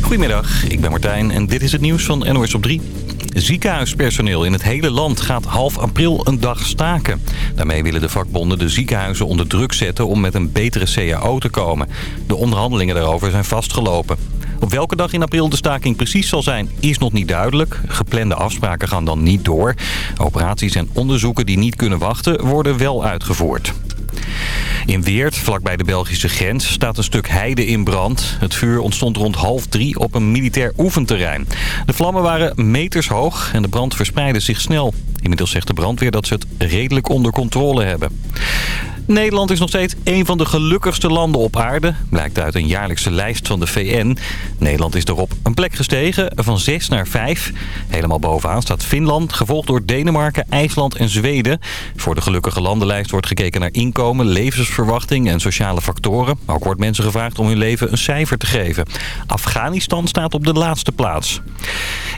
Goedemiddag, ik ben Martijn en dit is het nieuws van NOS op 3. Ziekenhuispersoneel in het hele land gaat half april een dag staken. Daarmee willen de vakbonden de ziekenhuizen onder druk zetten om met een betere CAO te komen. De onderhandelingen daarover zijn vastgelopen. Op welke dag in april de staking precies zal zijn, is nog niet duidelijk. Geplande afspraken gaan dan niet door. Operaties en onderzoeken die niet kunnen wachten worden wel uitgevoerd. In Weert, vlakbij de Belgische grens, staat een stuk heide in brand. Het vuur ontstond rond half drie op een militair oefenterrein. De vlammen waren meters hoog en de brand verspreidde zich snel. Inmiddels zegt de brandweer dat ze het redelijk onder controle hebben. Nederland is nog steeds een van de gelukkigste landen op aarde. Blijkt uit een jaarlijkse lijst van de VN. Nederland is erop een plek gestegen, van 6 naar 5. Helemaal bovenaan staat Finland, gevolgd door Denemarken, IJsland en Zweden. Voor de gelukkige landenlijst wordt gekeken naar inkomen, levensverwachting en sociale factoren. Ook wordt mensen gevraagd om hun leven een cijfer te geven. Afghanistan staat op de laatste plaats.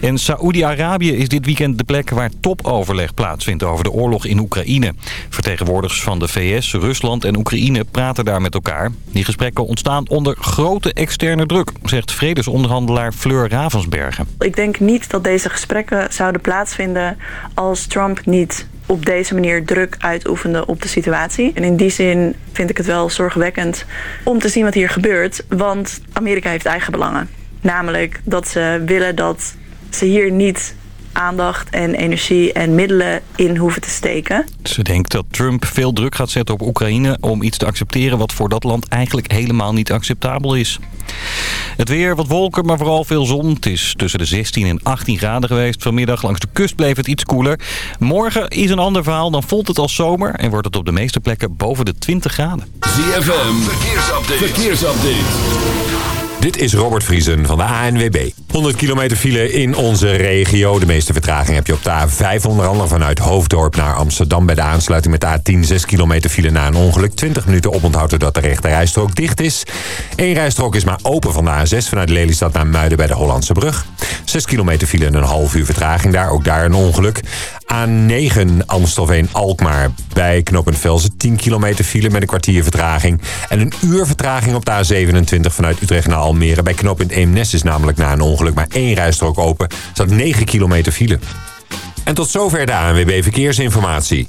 En Saoedi-Arabië is dit weekend de plek waar topoverleg plaatsvindt over de oorlog in Oekraïne. Vertegenwoordigers van de VS, Rusland en Oekraïne praten daar met elkaar. Die gesprekken ontstaan onder grote externe druk, zegt vredesonderhandelaar Fleur Ravensbergen. Ik denk niet dat deze gesprekken zouden plaatsvinden als Trump niet op deze manier druk uitoefende op de situatie. En in die zin vind ik het wel zorgwekkend om te zien wat hier gebeurt. Want Amerika heeft eigen belangen. Namelijk dat ze willen dat ze hier niet aandacht en energie en middelen in hoeven te steken. Ze denkt dat Trump veel druk gaat zetten op Oekraïne om iets te accepteren wat voor dat land eigenlijk helemaal niet acceptabel is. Het weer, wat wolken, maar vooral veel zon. Het is tussen de 16 en 18 graden geweest. Vanmiddag langs de kust bleef het iets koeler. Morgen is een ander verhaal. Dan voelt het als zomer en wordt het op de meeste plekken boven de 20 graden. ZFM, verkeersupdate. verkeersupdate. Dit is Robert Vriesen van de ANWB. 100 kilometer file in onze regio. De meeste vertraging heb je op de A5. Onder andere vanuit Hoofddorp naar Amsterdam. Bij de aansluiting met de A10 6 kilometer file na een ongeluk. 20 minuten oponthoud dat de rechte rijstrook dicht is. Eén rijstrook is maar open van de A6 vanuit Lelystad naar Muiden bij de Hollandse brug. 6 kilometer file en een half uur vertraging daar. Ook daar een ongeluk. A9 Amstelveen-Alkmaar bij knooppunt Velzen 10 kilometer file met een kwartier vertraging. En een uur vertraging op de A27 vanuit Utrecht naar Almere. Bij knooppunt Eemnes is namelijk na een ongeluk maar één rijstrook open. Staat 9 kilometer file. En tot zover de ANWB Verkeersinformatie.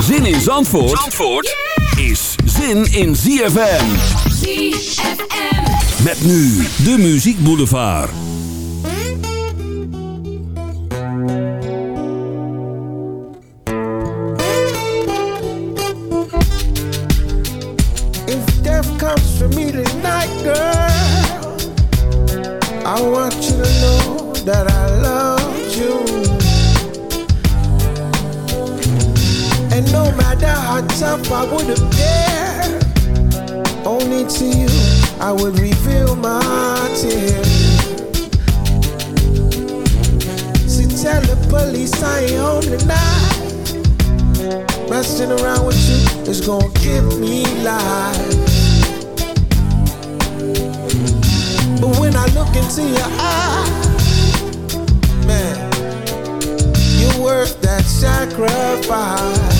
Zin in Zandvoort, Zandvoort is zin in ZFM. ZFM. Met nu de Muziek Boulevard. If death comes for me tonight, girl, I want you to know that I love you. And no matter how tough I would have appear, only to you I would reveal my tears. See, tell the police I ain't home tonight. Messing around with you is gonna give me life. But when I look into your eyes, man, you're worth that sacrifice.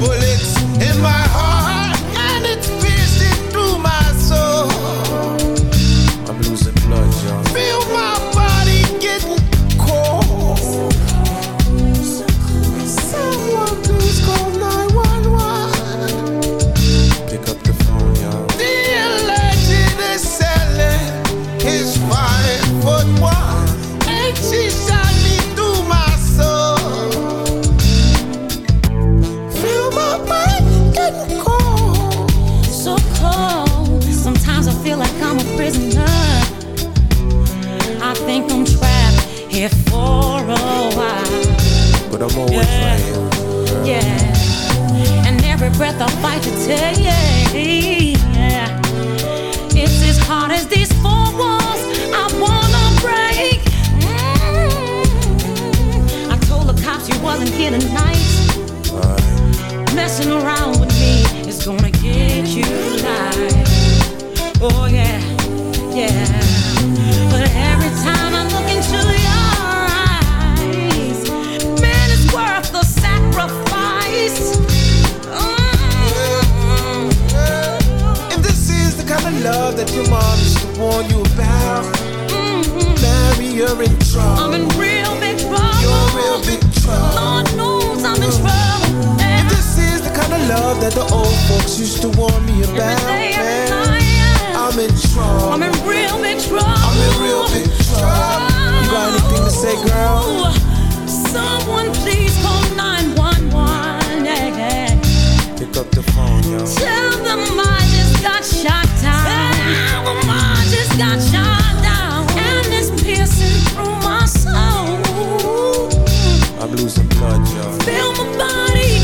bolê worth a fight to take. You're in trouble. I'm in real big trouble. You're in real big trouble. Lord knows I'm in trouble. And this is the kind of love that the old folks used to warn me about. day, every man. night. I'm in trouble. I'm in real big trouble. I'm in real big trouble. You got anything to say, girl? Someone please call 911. Yeah, yeah. Pick up the phone, yo. Tell them I just got shot down. Tell them I just got shot down. And it's piercing through my soul. I'm losing blood, yo. Feel my body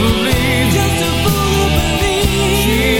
Believe. Just to believe. She's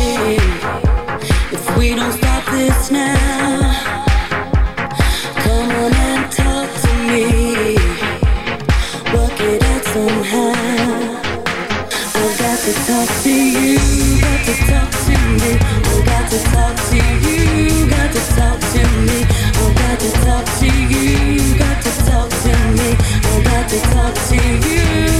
to talk to you.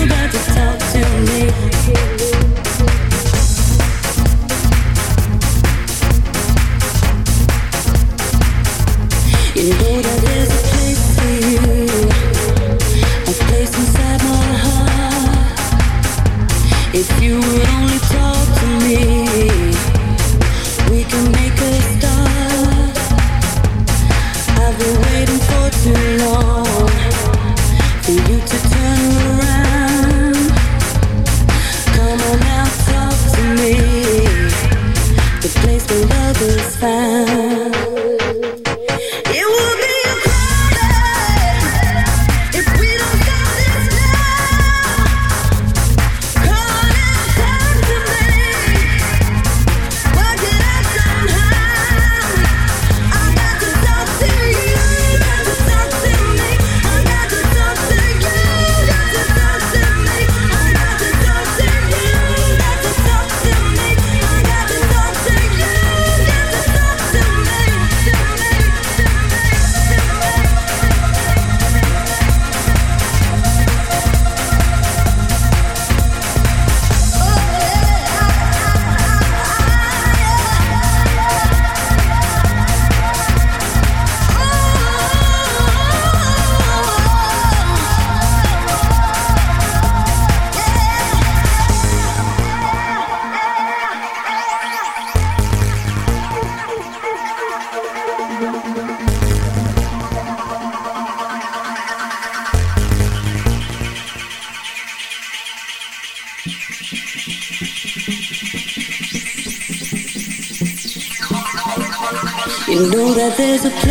there's a place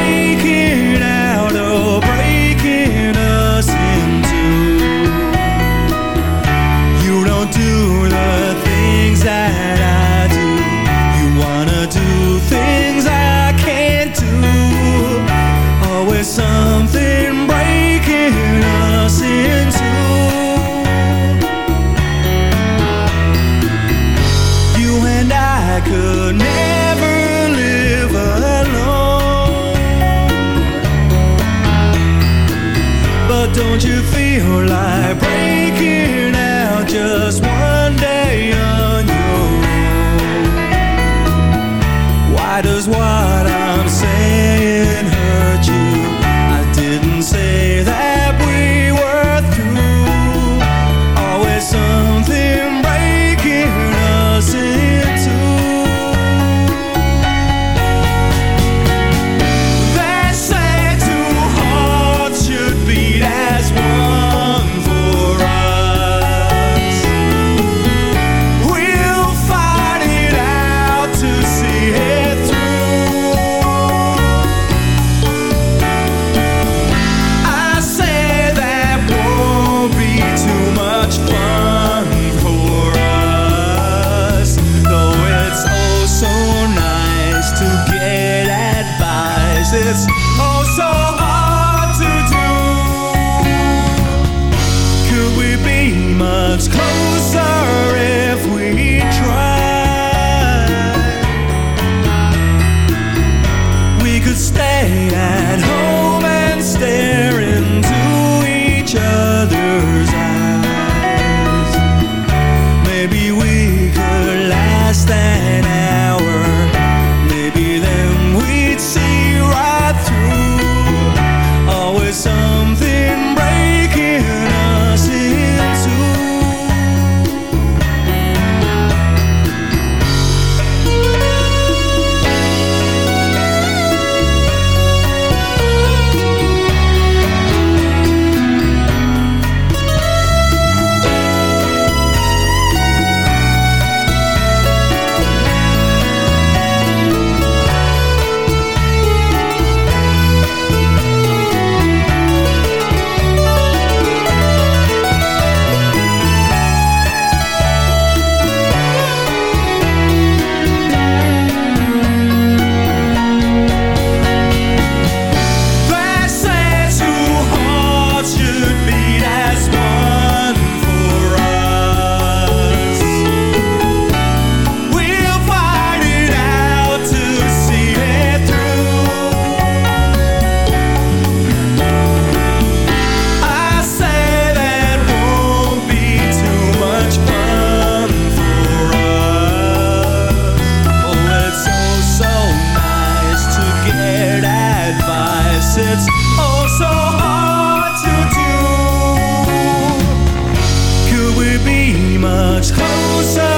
It's oh so hard to do. Could we be much closer? Much. Closer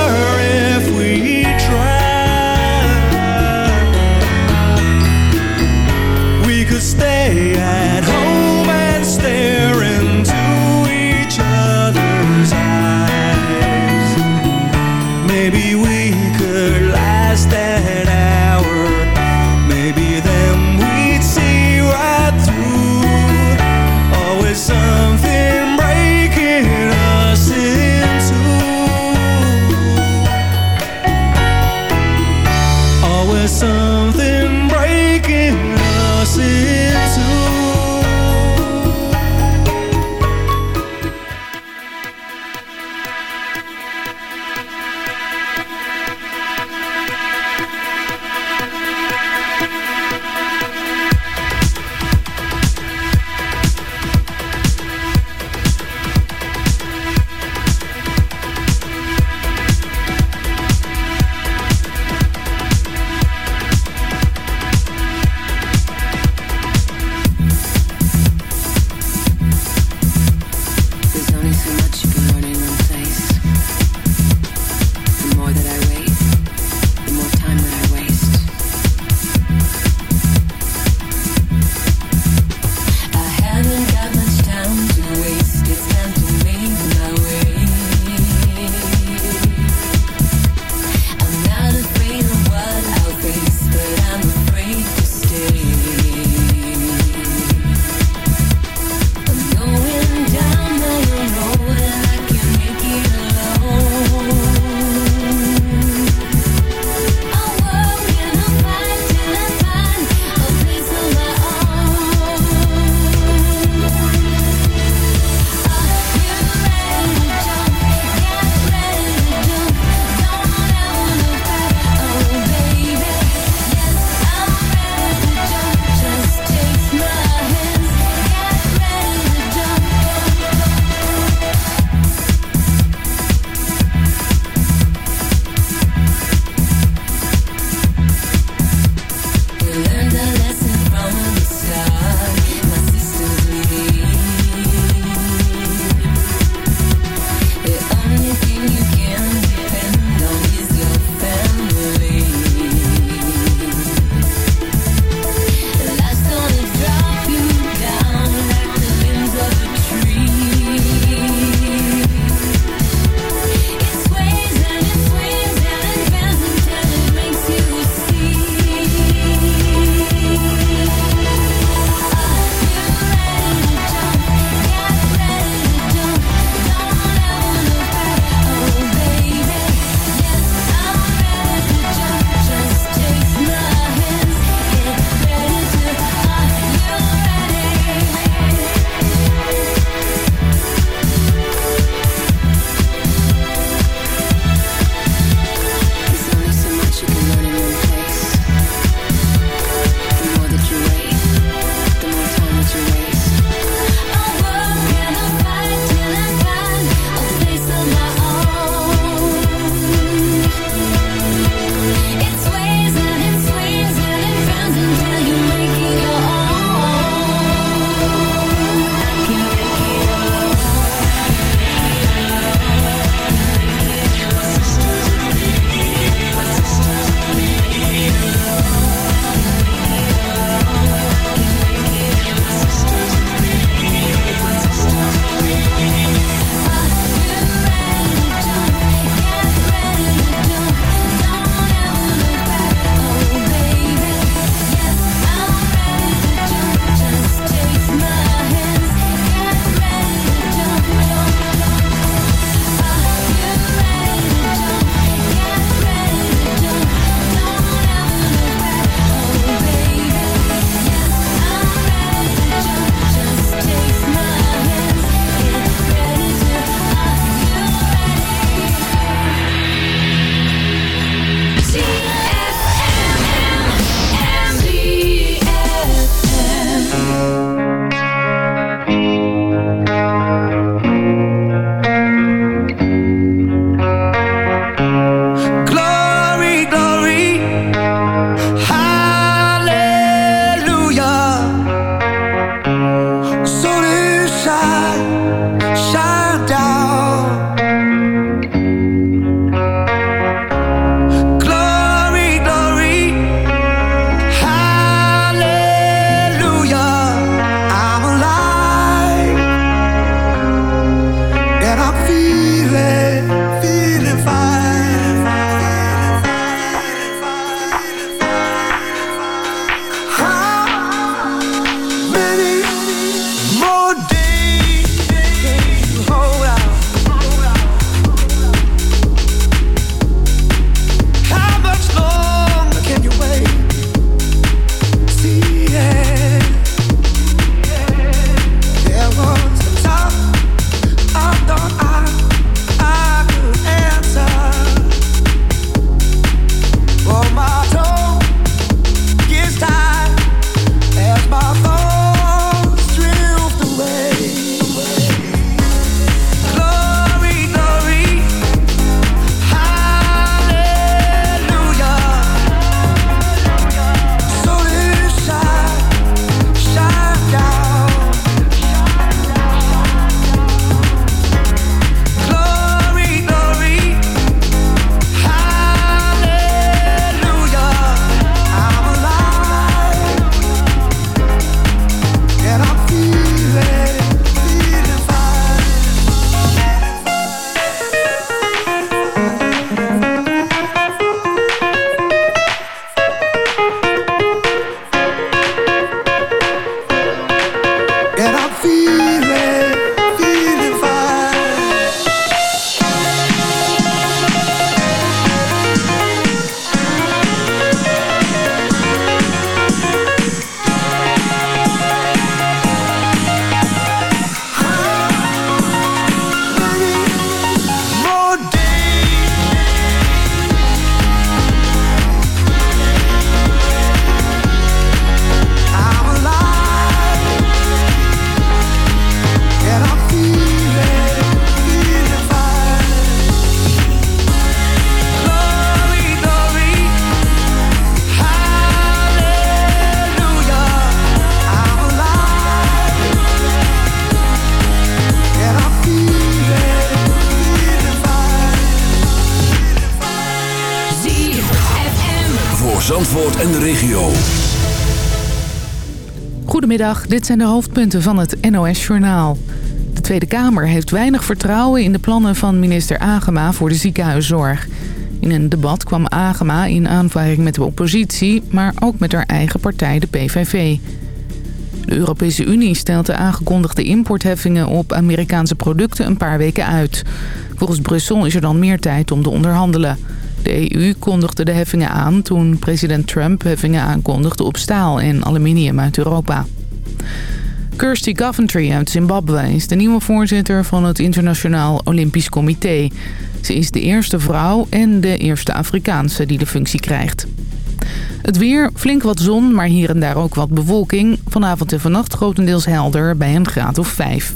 Zandvoort en de regio. Goedemiddag, dit zijn de hoofdpunten van het NOS-journaal. De Tweede Kamer heeft weinig vertrouwen in de plannen van minister Agema voor de ziekenhuiszorg. In een debat kwam Agema in aanvaring met de oppositie, maar ook met haar eigen partij, de PVV. De Europese Unie stelt de aangekondigde importheffingen op Amerikaanse producten een paar weken uit. Volgens Brussel is er dan meer tijd om te onderhandelen. De EU kondigde de heffingen aan toen president Trump heffingen aankondigde op staal en aluminium uit Europa. Kirsty Coventry uit Zimbabwe is de nieuwe voorzitter van het Internationaal Olympisch Comité. Ze is de eerste vrouw en de eerste Afrikaanse die de functie krijgt. Het weer, flink wat zon, maar hier en daar ook wat bewolking. Vanavond en vannacht grotendeels helder bij een graad of 5.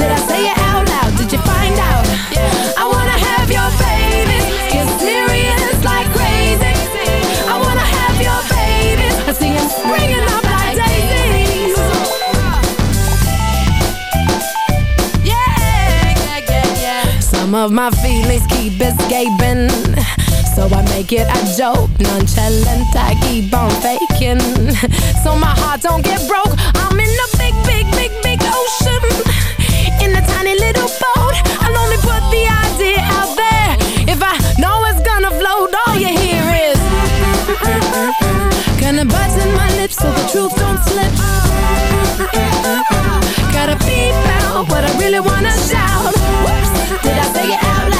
did I say it out loud? Did you find out? I wanna have your baby. Serious like crazy. I wanna have your baby. I see him springing up like daisies. Yeah, yeah, yeah, yeah. Some of my feelings keep escaping. So I make it a joke, nonchalant, I keep on faking So my heart don't get broke, I'm in a big, big, big, big ocean a tiny little boat, I'll only put the idea out there. If I know it's gonna float, all you hear is Gonna button my lips so the truth don't slip. Gotta beep out what I really wanna shout. Whoops, did I say it out loud?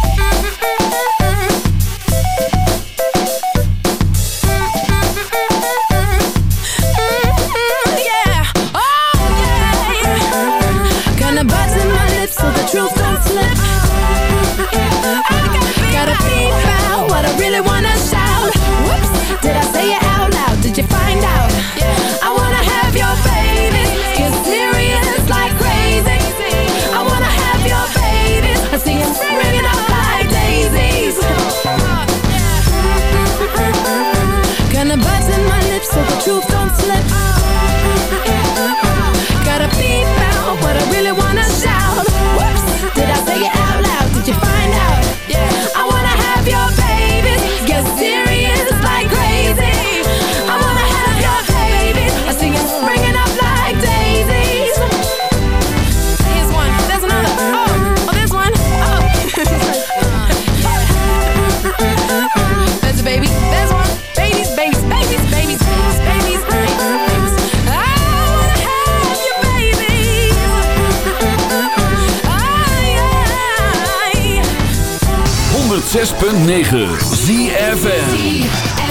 Truth 106.9 ZFN